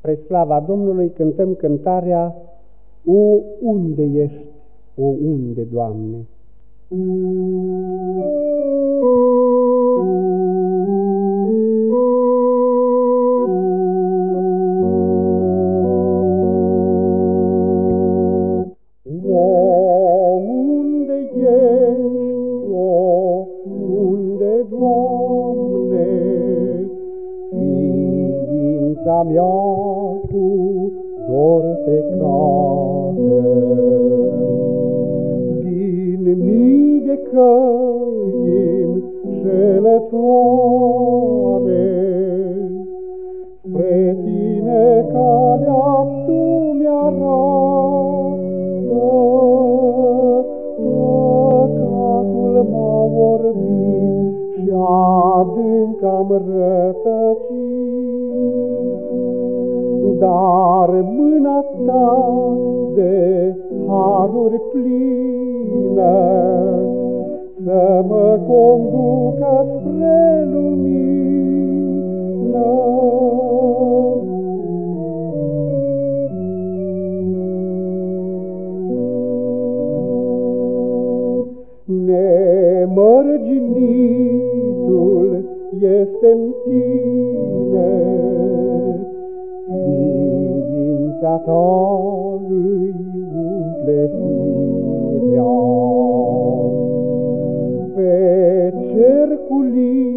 Spre slava Domnului cântăm cântarea O, unde ești, o, unde, Doamne? O, ființa mea cu dor te cade. Din mii de căi înșelătoare, spre tine calea tu mi-arată. Păcatul m-a orbit și adânc am rătăcit dar mâna ta de haruri plină să mă conducă spre lumină. Nemărginitul este-n tine, Ființa ta îi umple firea. Pe cerculite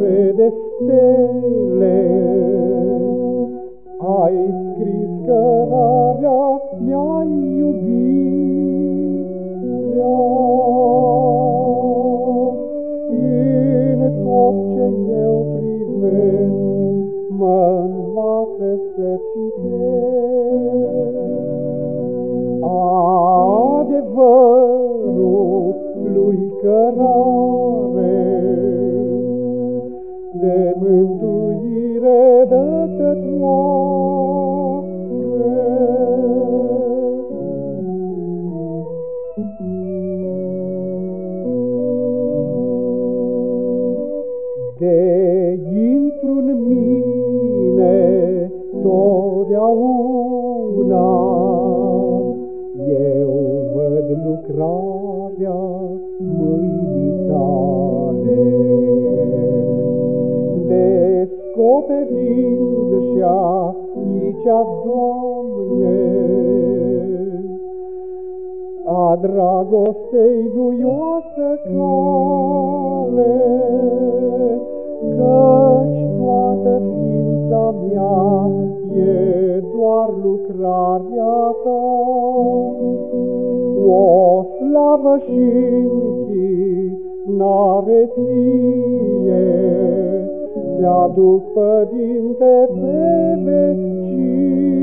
rede stele, Ai scris cărarea mi-ai iubirea. În tot ce eu privesc, mă învață să citesc. Adevărul lui cărare, de mântuire dătătoare. De intru-n mine totdeauna, Eu văd lucrarea mâinii tale. Descoperind și aici, Doamne, a dragostei duioasă cale, O slavă și închinare ție, Ți-aduc, Părinte, pe vecie.